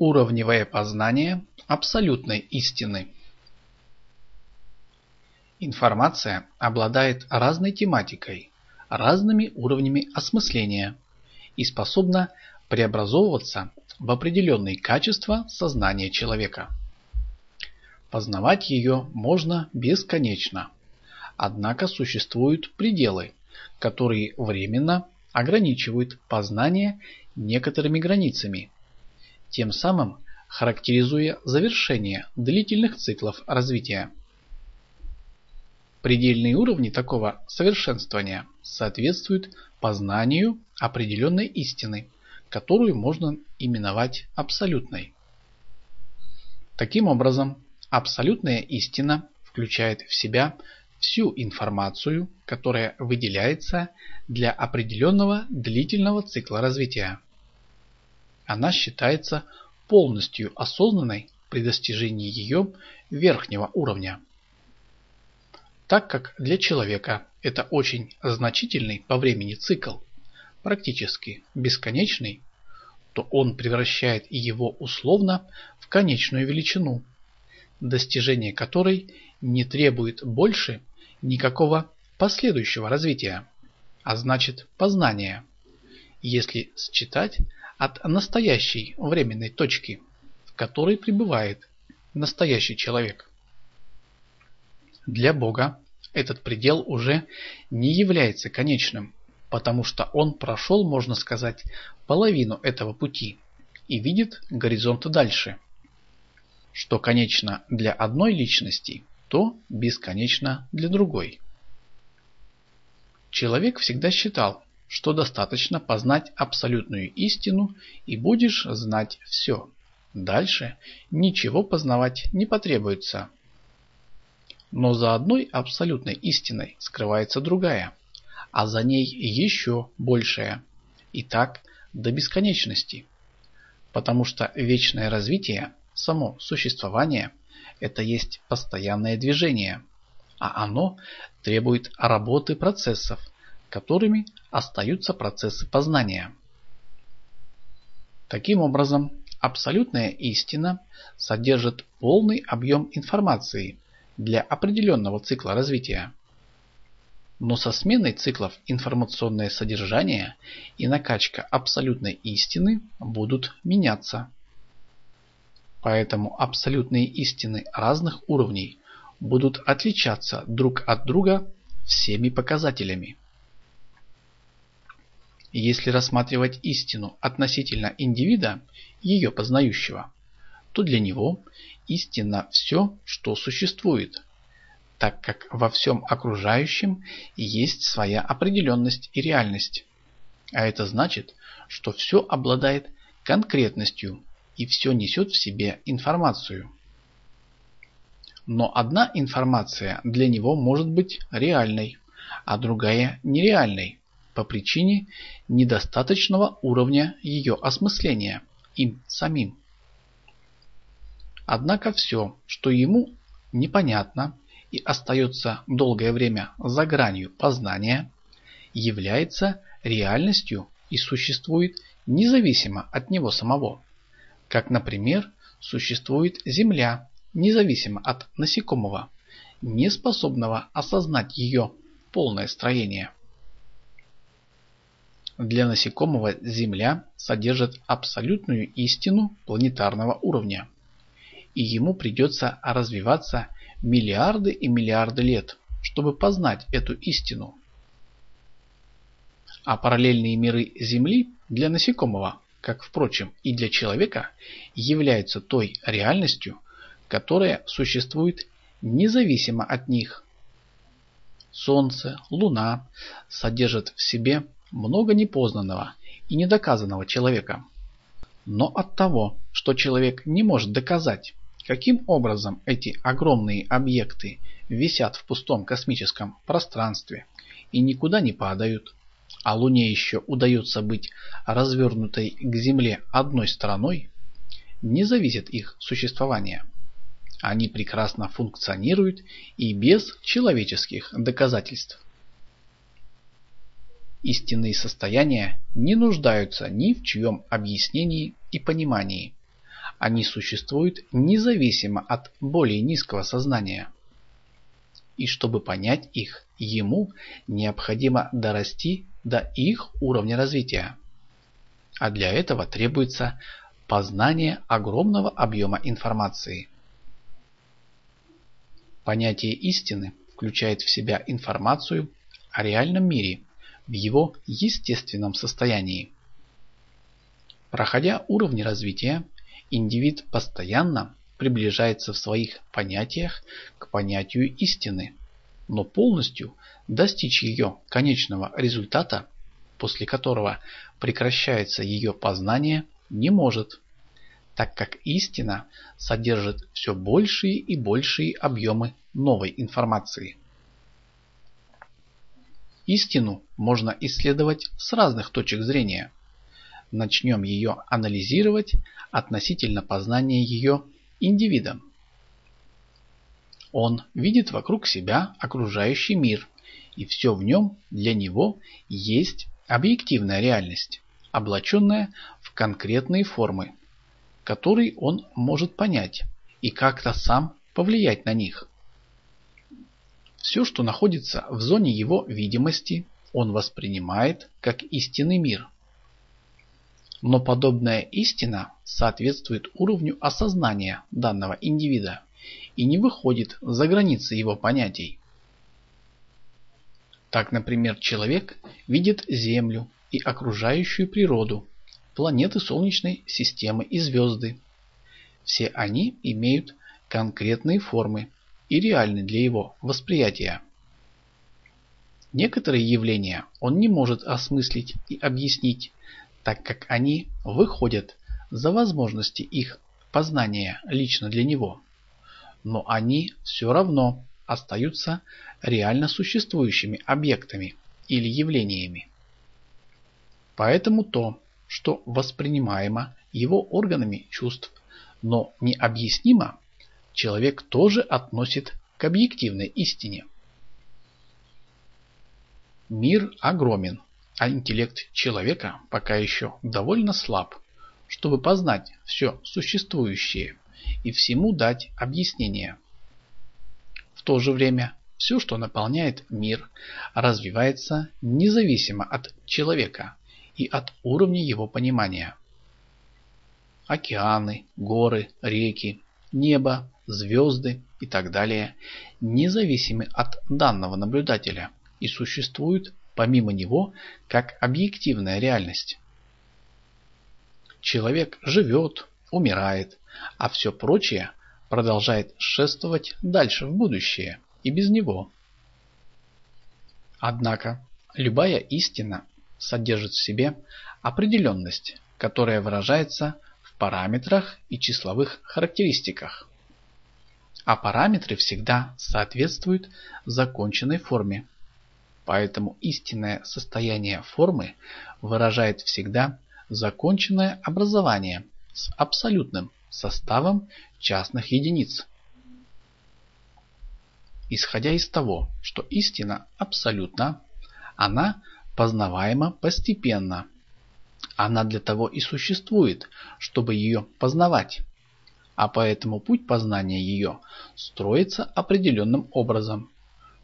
Уровневое познание абсолютной истины. Информация обладает разной тематикой, разными уровнями осмысления и способна преобразовываться в определенные качества сознания человека. Познавать ее можно бесконечно, однако существуют пределы, которые временно ограничивают познание некоторыми границами, тем самым характеризуя завершение длительных циклов развития. Предельные уровни такого совершенствования соответствуют познанию определенной истины, которую можно именовать абсолютной. Таким образом, абсолютная истина включает в себя всю информацию, которая выделяется для определенного длительного цикла развития. Она считается полностью осознанной при достижении ее верхнего уровня. Так как для человека это очень значительный по времени цикл, практически бесконечный, то он превращает его условно в конечную величину, достижение которой не требует больше никакого последующего развития, а значит познания, если считать от настоящей временной точки, в которой пребывает настоящий человек. Для Бога этот предел уже не является конечным, потому что он прошел, можно сказать, половину этого пути и видит горизонт дальше. Что конечно для одной личности, то бесконечно для другой. Человек всегда считал, что достаточно познать абсолютную истину и будешь знать все. Дальше ничего познавать не потребуется. Но за одной абсолютной истиной скрывается другая, а за ней еще большая. И так до бесконечности. Потому что вечное развитие, само существование, это есть постоянное движение, а оно требует работы процессов, которыми остаются процессы познания. Таким образом, абсолютная истина содержит полный объем информации – для определенного цикла развития. Но со сменой циклов информационное содержание и накачка абсолютной истины будут меняться. Поэтому абсолютные истины разных уровней будут отличаться друг от друга всеми показателями. Если рассматривать истину относительно индивида, ее познающего, то для него истинно все, что существует, так как во всем окружающем есть своя определенность и реальность. А это значит, что все обладает конкретностью и все несет в себе информацию. Но одна информация для него может быть реальной, а другая нереальной по причине недостаточного уровня ее осмысления им самим. Однако все, что ему непонятно и остается долгое время за гранью познания, является реальностью и существует независимо от него самого. Как, например, существует Земля, независимо от насекомого, не способного осознать ее полное строение. Для насекомого Земля содержит абсолютную истину планетарного уровня – и ему придется развиваться миллиарды и миллиарды лет, чтобы познать эту истину. А параллельные миры Земли для насекомого, как впрочем и для человека, являются той реальностью, которая существует независимо от них. Солнце, Луна содержат в себе много непознанного и недоказанного человека. Но от того, что человек не может доказать, Каким образом эти огромные объекты висят в пустом космическом пространстве и никуда не падают, а Луне еще удается быть развернутой к Земле одной стороной, не зависит их существование. Они прекрасно функционируют и без человеческих доказательств. Истинные состояния не нуждаются ни в чьем объяснении и понимании. Они существуют независимо от более низкого сознания. И чтобы понять их, ему необходимо дорасти до их уровня развития. А для этого требуется познание огромного объема информации. Понятие истины включает в себя информацию о реальном мире в его естественном состоянии. Проходя уровни развития, индивид постоянно приближается в своих понятиях к понятию истины, но полностью достичь ее конечного результата, после которого прекращается ее познание, не может, так как истина содержит все большие и большие объемы новой информации. Истину можно исследовать с разных точек зрения. Начнем ее анализировать относительно познания ее индивидом. Он видит вокруг себя окружающий мир, и все в нем для него есть объективная реальность, облаченная в конкретные формы, которые он может понять и как-то сам повлиять на них. Все, что находится в зоне его видимости, он воспринимает как истинный мир. Но подобная истина соответствует уровню осознания данного индивида и не выходит за границы его понятий. Так, например, человек видит Землю и окружающую природу, планеты Солнечной системы и звезды. Все они имеют конкретные формы и реальны для его восприятия. Некоторые явления он не может осмыслить и объяснить, так как они выходят за возможности их познания лично для него. Но они все равно остаются реально существующими объектами или явлениями. Поэтому то, что воспринимаемо его органами чувств, но необъяснимо, человек тоже относит к объективной истине. Мир огромен, а интеллект человека пока еще довольно слаб, чтобы познать все существующее и всему дать объяснение. В то же время все, что наполняет мир, развивается независимо от человека и от уровня его понимания. Океаны, горы, реки, небо, звезды и так далее независимы от данного наблюдателя и существуют помимо него как объективная реальность. Человек живет, умирает, а все прочее продолжает шествовать дальше в будущее и без него. Однако любая истина содержит в себе определенность, которая выражается в параметрах и числовых характеристиках. А параметры всегда соответствуют законченной форме. Поэтому истинное состояние формы выражает всегда законченное образование с абсолютным составом частных единиц. Исходя из того, что истина абсолютна, она познаваема постепенно. Она для того и существует, чтобы ее познавать. А поэтому путь познания ее строится определенным образом,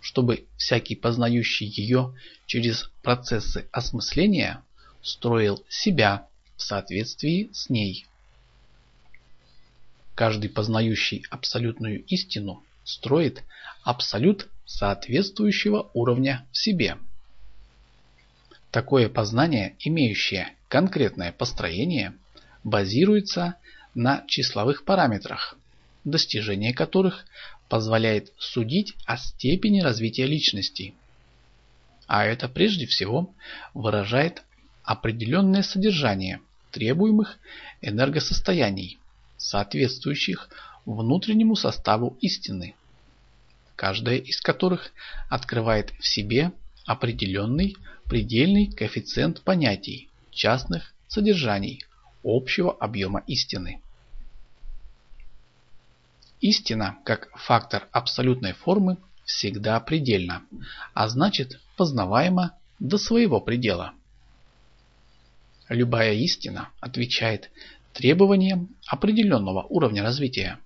чтобы всякий познающий ее через процессы осмысления строил себя в соответствии с ней. Каждый познающий абсолютную истину строит абсолют соответствующего уровня в себе. Такое познание, имеющее конкретное построение, базируется на числовых параметрах, достижение которых позволяет судить о степени развития личности. А это прежде всего выражает определенное содержание требуемых энергосостояний, соответствующих внутреннему составу истины, каждая из которых открывает в себе определенный предельный коэффициент понятий, частных содержаний, общего объема истины. Истина, как фактор абсолютной формы, всегда предельна, а значит познаваема до своего предела. Любая истина отвечает требованиям определенного уровня развития.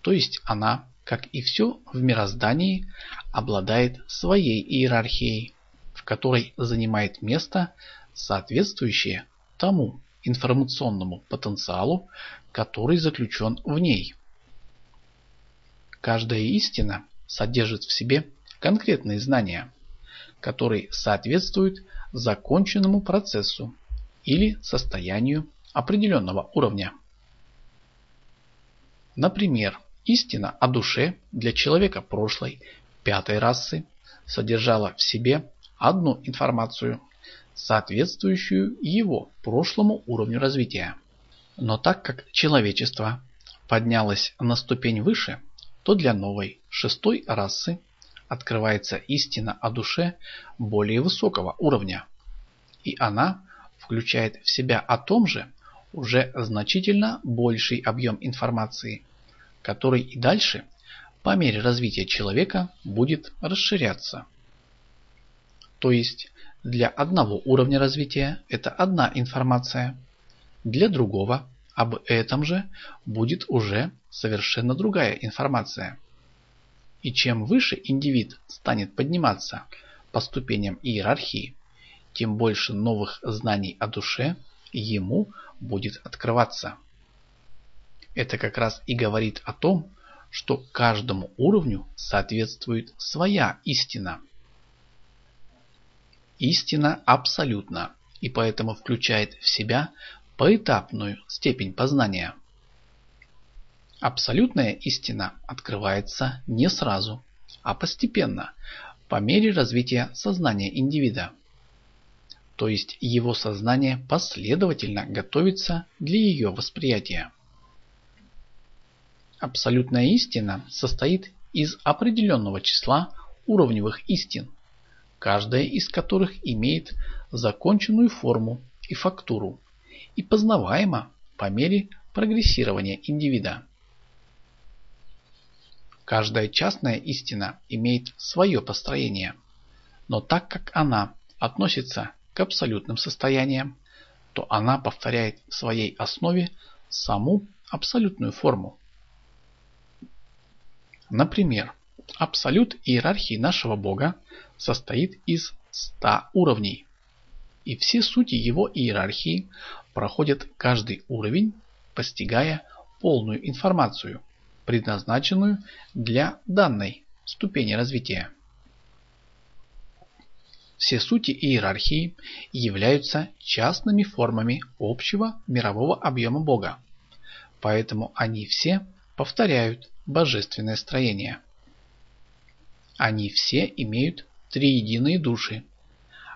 То есть она, как и все в мироздании, обладает своей иерархией, в которой занимает место соответствующее тому информационному потенциалу, который заключен в ней. Каждая истина содержит в себе конкретные знания, которые соответствуют законченному процессу или состоянию определенного уровня. Например, истина о душе для человека прошлой, пятой расы содержала в себе одну информацию, соответствующую его прошлому уровню развития. Но так как человечество поднялось на ступень выше, то для новой, шестой расы открывается истина о душе более высокого уровня. И она включает в себя о том же уже значительно больший объем информации, который и дальше, по мере развития человека, будет расширяться. То есть для одного уровня развития это одна информация, для другого об этом же будет уже совершенно другая информация. И чем выше индивид станет подниматься по ступеням иерархии, тем больше новых знаний о душе ему будет открываться. Это как раз и говорит о том, что каждому уровню соответствует своя истина – Истина абсолютна и поэтому включает в себя поэтапную степень познания. Абсолютная истина открывается не сразу, а постепенно, по мере развития сознания индивида. То есть его сознание последовательно готовится для ее восприятия. Абсолютная истина состоит из определенного числа уровневых истин, каждая из которых имеет законченную форму и фактуру и познаваема по мере прогрессирования индивида. Каждая частная истина имеет свое построение, но так как она относится к абсолютным состояниям, то она повторяет в своей основе саму абсолютную форму. Например, абсолют иерархии нашего Бога состоит из 100 уровней. И все сути его иерархии проходят каждый уровень, постигая полную информацию, предназначенную для данной ступени развития. Все сути иерархии являются частными формами общего мирового объема Бога, поэтому они все повторяют божественное строение. Они все имеют триединые души,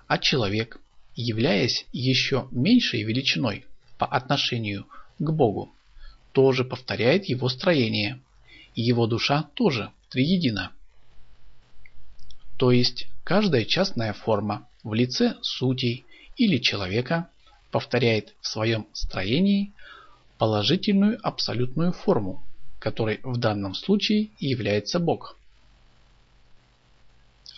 а человек, являясь еще меньшей величиной по отношению к Богу, тоже повторяет его строение, и его душа тоже триедина. То есть каждая частная форма в лице сутей или человека повторяет в своем строении положительную абсолютную форму, которой в данном случае является Бог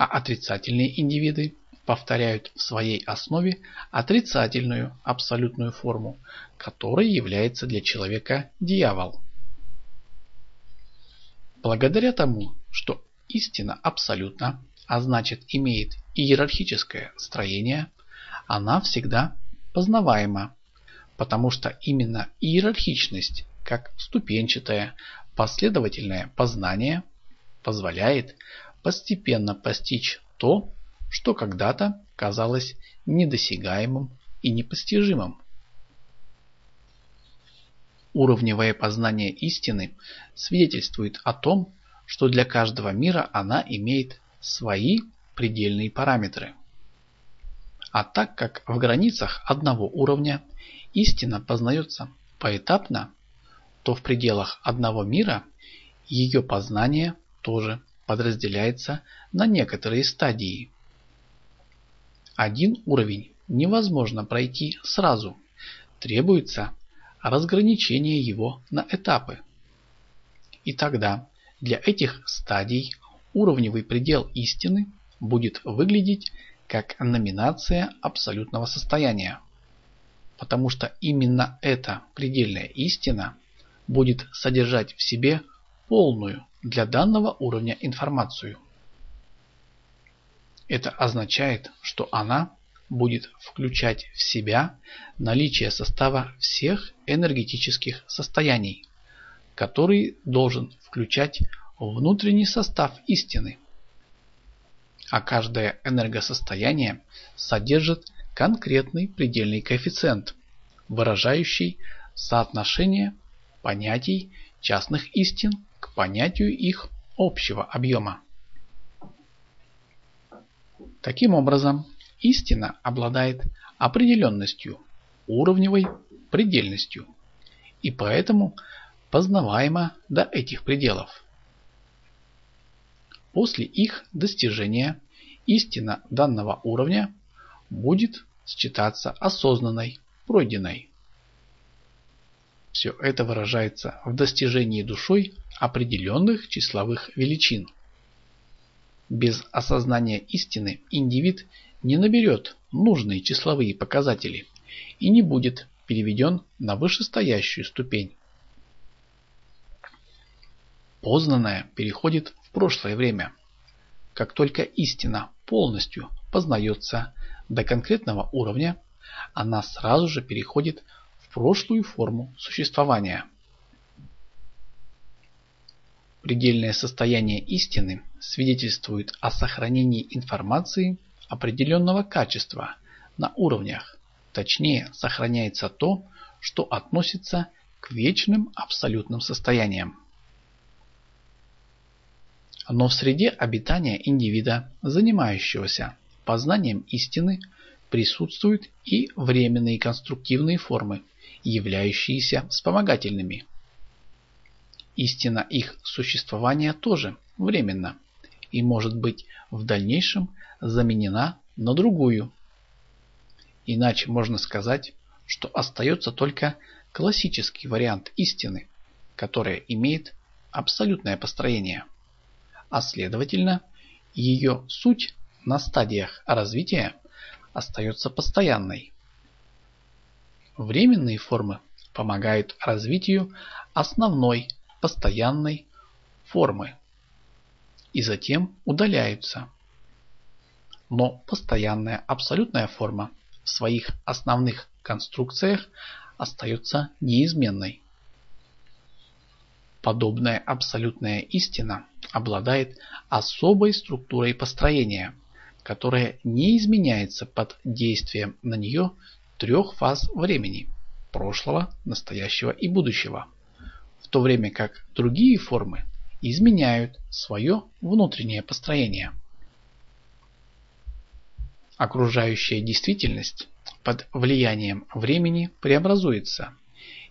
а отрицательные индивиды повторяют в своей основе отрицательную абсолютную форму, которой является для человека дьявол. Благодаря тому, что истина абсолютна, а значит имеет иерархическое строение, она всегда познаваема, потому что именно иерархичность, как ступенчатое, последовательное познание, позволяет постепенно постичь то, что когда-то казалось недосягаемым и непостижимым. Уровневое познание истины свидетельствует о том, что для каждого мира она имеет свои предельные параметры. А так как в границах одного уровня истина познается поэтапно, то в пределах одного мира ее познание тоже подразделяется на некоторые стадии. Один уровень невозможно пройти сразу, требуется разграничение его на этапы. И тогда для этих стадий уровневый предел истины будет выглядеть как номинация абсолютного состояния. потому что именно эта предельная истина будет содержать в себе полную для данного уровня информацию. Это означает, что она будет включать в себя наличие состава всех энергетических состояний, который должен включать внутренний состав истины. А каждое энергосостояние содержит конкретный предельный коэффициент, выражающий соотношение понятий частных истин понятию их общего объема. Таким образом, истина обладает определенностью, уровневой предельностью, и поэтому познаваема до этих пределов. После их достижения истина данного уровня будет считаться осознанной, пройденной. Все это выражается в достижении душой определенных числовых величин. Без осознания истины индивид не наберет нужные числовые показатели и не будет переведен на вышестоящую ступень. Познанное переходит в прошлое время. Как только истина полностью познается до конкретного уровня, она сразу же переходит в прошлую форму существования. Предельное состояние истины свидетельствует о сохранении информации определенного качества на уровнях. Точнее, сохраняется то, что относится к вечным абсолютным состояниям. Но в среде обитания индивида, занимающегося познанием истины, присутствуют и временные конструктивные формы, являющиеся вспомогательными. Истина их существования тоже временна и может быть в дальнейшем заменена на другую. Иначе можно сказать, что остается только классический вариант истины, которая имеет абсолютное построение, а следовательно ее суть на стадиях развития остается постоянной. Временные формы помогают развитию основной постоянной формы и затем удаляются. Но постоянная абсолютная форма в своих основных конструкциях остается неизменной. Подобная абсолютная истина обладает особой структурой построения, которая не изменяется под действием на нее трех фаз времени – прошлого, настоящего и будущего, в то время как другие формы изменяют свое внутреннее построение. Окружающая действительность под влиянием времени преобразуется,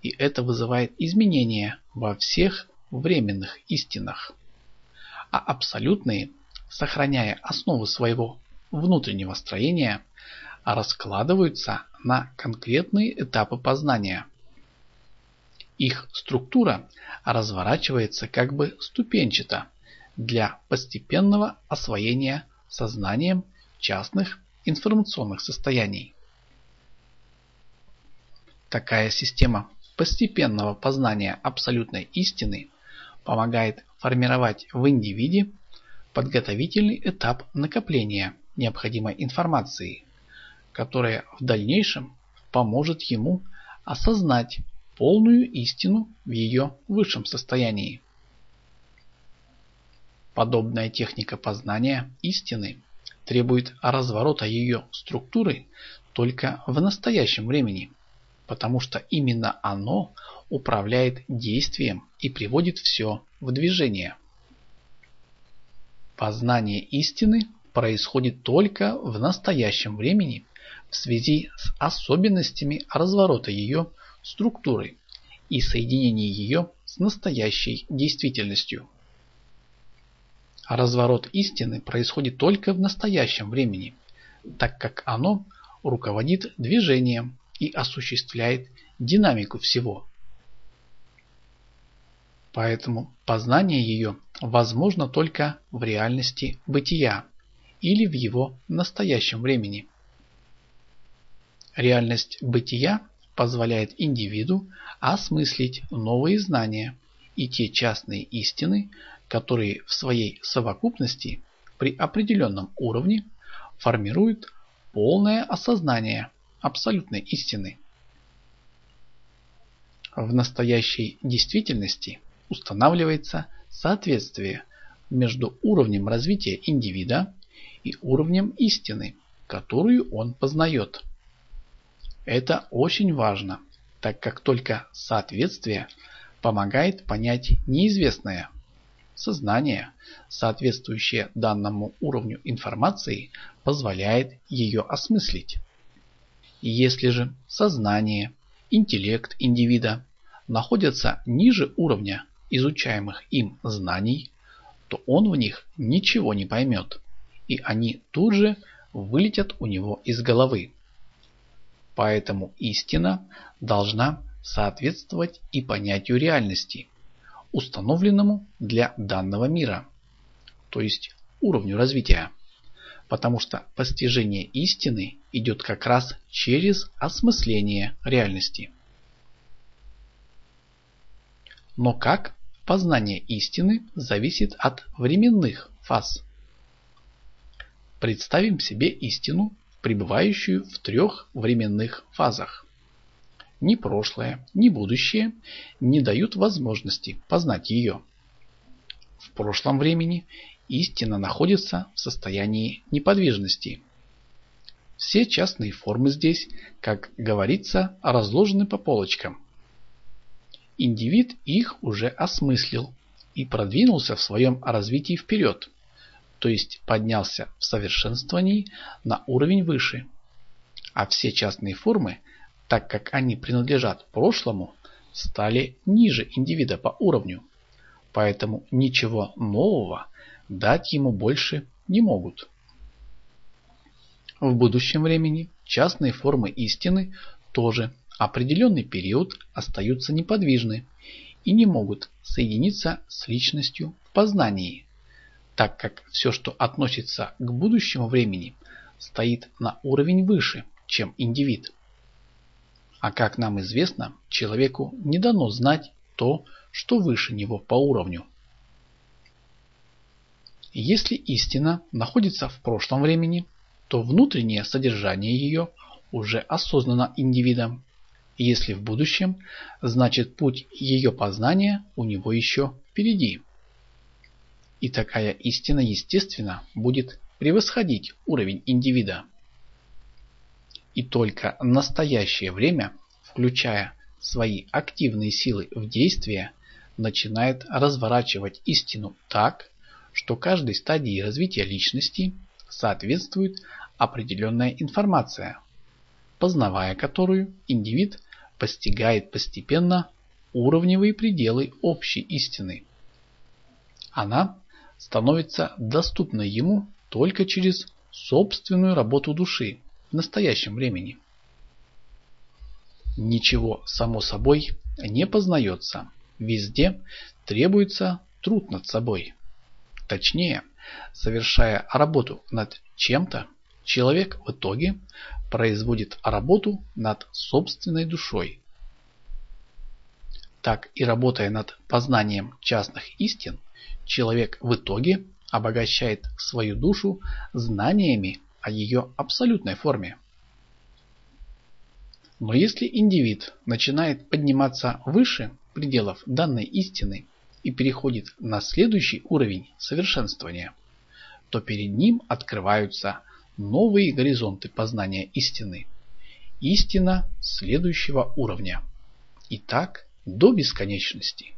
и это вызывает изменения во всех временных истинах. А абсолютные, сохраняя основы своего внутреннего строения, раскладываются на конкретные этапы познания. Их структура разворачивается как бы ступенчато для постепенного освоения сознанием частных информационных состояний. Такая система постепенного познания абсолютной истины помогает формировать в индивиде подготовительный этап накопления необходимой информации, которая в дальнейшем поможет ему осознать полную истину в ее высшем состоянии. Подобная техника познания истины требует разворота ее структуры только в настоящем времени, потому что именно оно управляет действием и приводит все в движение. Познание истины происходит только в настоящем времени в связи с особенностями разворота ее структуры и соединения ее с настоящей действительностью. Разворот истины происходит только в настоящем времени, так как оно руководит движением и осуществляет динамику всего. Поэтому познание ее возможно только в реальности бытия или в его настоящем времени. Реальность бытия позволяет индивиду осмыслить новые знания и те частные истины, которые в своей совокупности при определенном уровне формируют полное осознание абсолютной истины. В настоящей действительности устанавливается соответствие между уровнем развития индивида и уровнем истины, которую он познает. Это очень важно, так как только соответствие помогает понять неизвестное. Сознание, соответствующее данному уровню информации, позволяет ее осмыслить. Если же сознание, интеллект индивида находятся ниже уровня изучаемых им знаний, то он в них ничего не поймет, и они тут же вылетят у него из головы. Поэтому истина должна соответствовать и понятию реальности, установленному для данного мира, то есть уровню развития. Потому что постижение истины идет как раз через осмысление реальности. Но как познание истины зависит от временных фаз? Представим себе истину, пребывающую в трех временных фазах. Ни прошлое, ни будущее не дают возможности познать ее. В прошлом времени истина находится в состоянии неподвижности. Все частные формы здесь, как говорится, разложены по полочкам. Индивид их уже осмыслил и продвинулся в своем развитии вперед – то есть поднялся в совершенствовании на уровень выше. А все частные формы, так как они принадлежат прошлому, стали ниже индивида по уровню. Поэтому ничего нового дать ему больше не могут. В будущем времени частные формы истины тоже определенный период остаются неподвижны и не могут соединиться с личностью в познании так как все, что относится к будущему времени, стоит на уровень выше, чем индивид. А как нам известно, человеку не дано знать то, что выше него по уровню. Если истина находится в прошлом времени, то внутреннее содержание ее уже осознано индивидом. Если в будущем, значит путь ее познания у него еще впереди. И такая истина, естественно, будет превосходить уровень индивида. И только настоящее время, включая свои активные силы в действие, начинает разворачивать истину так, что каждой стадии развития личности соответствует определенная информация, познавая которую индивид постигает постепенно уровневые пределы общей истины. Она становится доступной ему только через собственную работу души в настоящем времени. Ничего само собой не познается. Везде требуется труд над собой. Точнее, совершая работу над чем-то, человек в итоге производит работу над собственной душой. Так и работая над познанием частных истин, человек в итоге обогащает свою душу знаниями о ее абсолютной форме. Но если индивид начинает подниматься выше пределов данной истины и переходит на следующий уровень совершенствования, то перед ним открываются новые горизонты познания истины. Истина следующего уровня. И так до бесконечности.